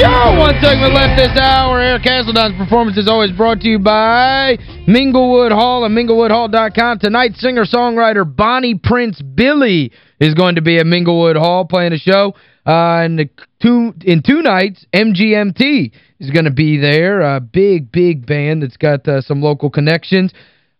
Show. One segment left this hour. Eric Hasselstine's performance is always brought to you by Minglewood Hall and MinglewoodHall.com. Tonight, singer-songwriter Bonnie Prince Billy is going to be at Minglewood Hall playing a show. Uh, the two, in two nights, MGMT is going to be there. A big, big band that's got uh, some local connections.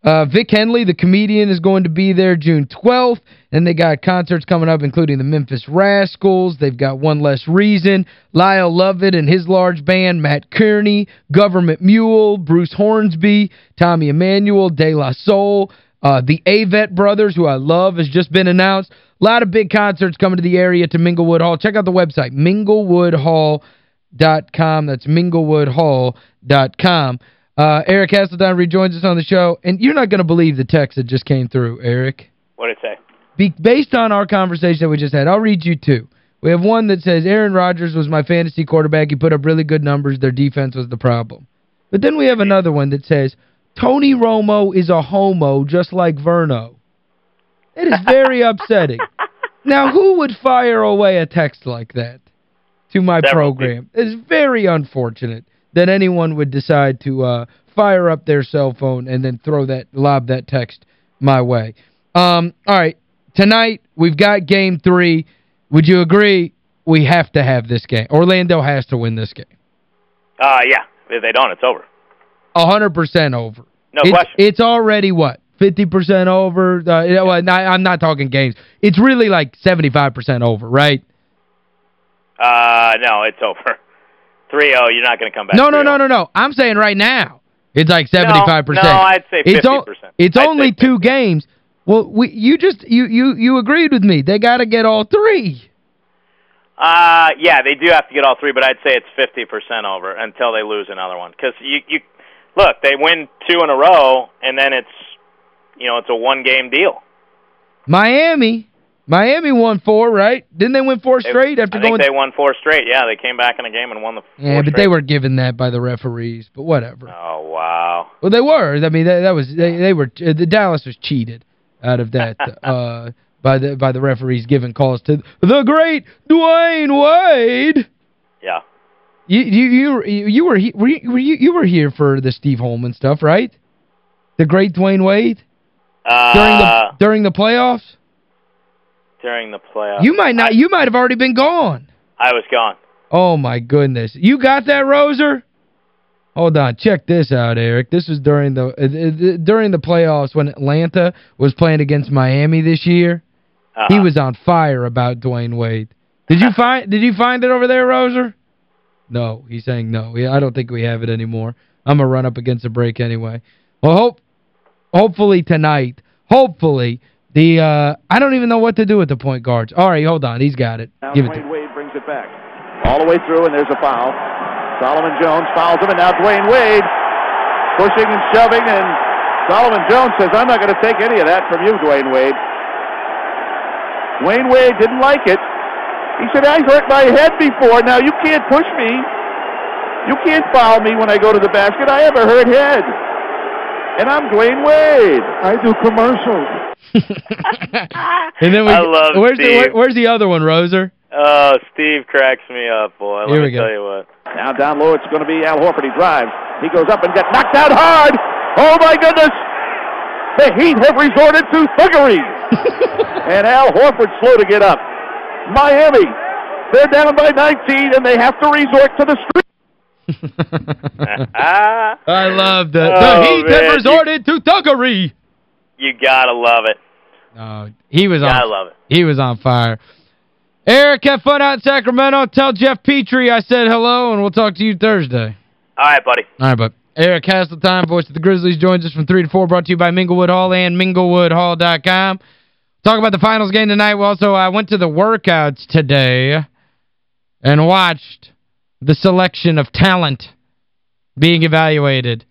Uh, Vic Henley, the comedian, is going to be there June 12th. And they got concerts coming up, including the Memphis Rascals. They've got One Less Reason, Lyle Lovett and his large band, Matt Kearney, Government Mule, Bruce Hornsby, Tommy Emmanuel, De La Soul, uh, the Avett Brothers, who I love, has just been announced. A lot of big concerts coming to the area to Minglewood Hall. Check out the website, minglewoodhall.com. That's minglewoodhall.com. Uh, Eric Hasselstine rejoins us on the show. And you're not going to believe the text that just came through, Eric. What did it say? Be based on our conversation that we just had, I'll read you two. We have one that says, Aaron Rodgers was my fantasy quarterback. He put up really good numbers. Their defense was the problem. But then we have another one that says, Tony Romo is a homo just like Verno. It is very upsetting. Now, who would fire away a text like that to my Several program? It's very unfortunate that anyone would decide to uh, fire up their cell phone and then throw that, lob that text my way. Um, all right, tonight we've got game three. Would you agree we have to have this game? Orlando has to win this game. Uh, yeah. If they don't, it's over. 100% over. No it's, question. It's already, what, 50% over? Uh, you know, not, I'm not talking games. It's really like 75% over, right? Uh, no, it's over. 3-0, you're not going to come back. No, no, no, no, no. I'm saying right now. It's like 75%. No, no, I'd say It's, 50%. it's I'd only two games. Well, we you just you you you agreed with me. They got to get all three. Uh, yeah, they do have to get all three, but I'd say it's 50% over until they lose another one. Because you, you, look, they win two in a row, and then it's, you know, it's a one-game deal. Miami. Miami won four, right? Didn't they win four straight after I think going they won four straight. Yeah, they came back in a game and won the four Yeah, but straight. they were given that by the referees, but whatever. Oh, wow. Well, they were. I mean, that, that was they, they were uh, the Dallas was cheated out of that uh by the by the referees giving calls to the great Dwyane Wade. Yeah. You you you were- you were were you you were here for the Steve Holman stuff, right? The great Dwyane Wade Uh, during the during the playoffs? During the playoffs. You might not I, you might have already been gone. I was gone. Oh my goodness. You got that, Roser? Hold on. Check this out, Eric. This was during the uh, uh, during the playoffs when Atlanta was playing against Miami this year. Uh-huh. He was on fire about Dwyane Wade. Did you find did you find it over there, Roser? No, he's saying no. Yeah, I don't think we have it anymore. I'm going to run up against a break anyway. Well, hope hopefully tonight, hopefully the uh I don't even know what to do with the point guards. All right, hold on. He's got it. Now Give it to Dwyane Wade brings it back. All the way through, and there's a foul. Solomon Jones fouls him, and now Dwyane Wade pushing and shoving, and Solomon Jones says, I'm not going to take any of that from you, Dwyane Wade. Dwyane Wade didn't like it. He said, I hurt my head before. Now you can't push me. You can't foul me when I go to the basket. I have a hurt head. And I'm Dwyane Wade. I do commercials. and then we I love where's the Steve. where, where's the other one, Roser? Oh, Steve cracks me up, boy. Let Here me we go. tell you what. Now down low, it's going to be Al Horford. He drives. He goes up and gets knocked out hard. Oh my goodness! The Heat have resorted to thuggery, and Al Horford slow to get up. Miami, they're down by 19, and they have to resort to the street. I love that. Oh, the Heat man, you- resorted to thuggery. you gotta love it. No, he was Gotta on love it. he was on fire. Eric, have fun out in Sacramento. Tell Geoff Petrie I said hello, and we'll talk to you Thursday. All right, buddy. All right, but Eric Hasselstine, voice of the Grizzlies, joins us from 3 to 4, brought to you by Minglewood Hall and minglewoodhall.com. Talk about the finals game tonight. We also I went to the workouts today and watched the selection of talent being evaluated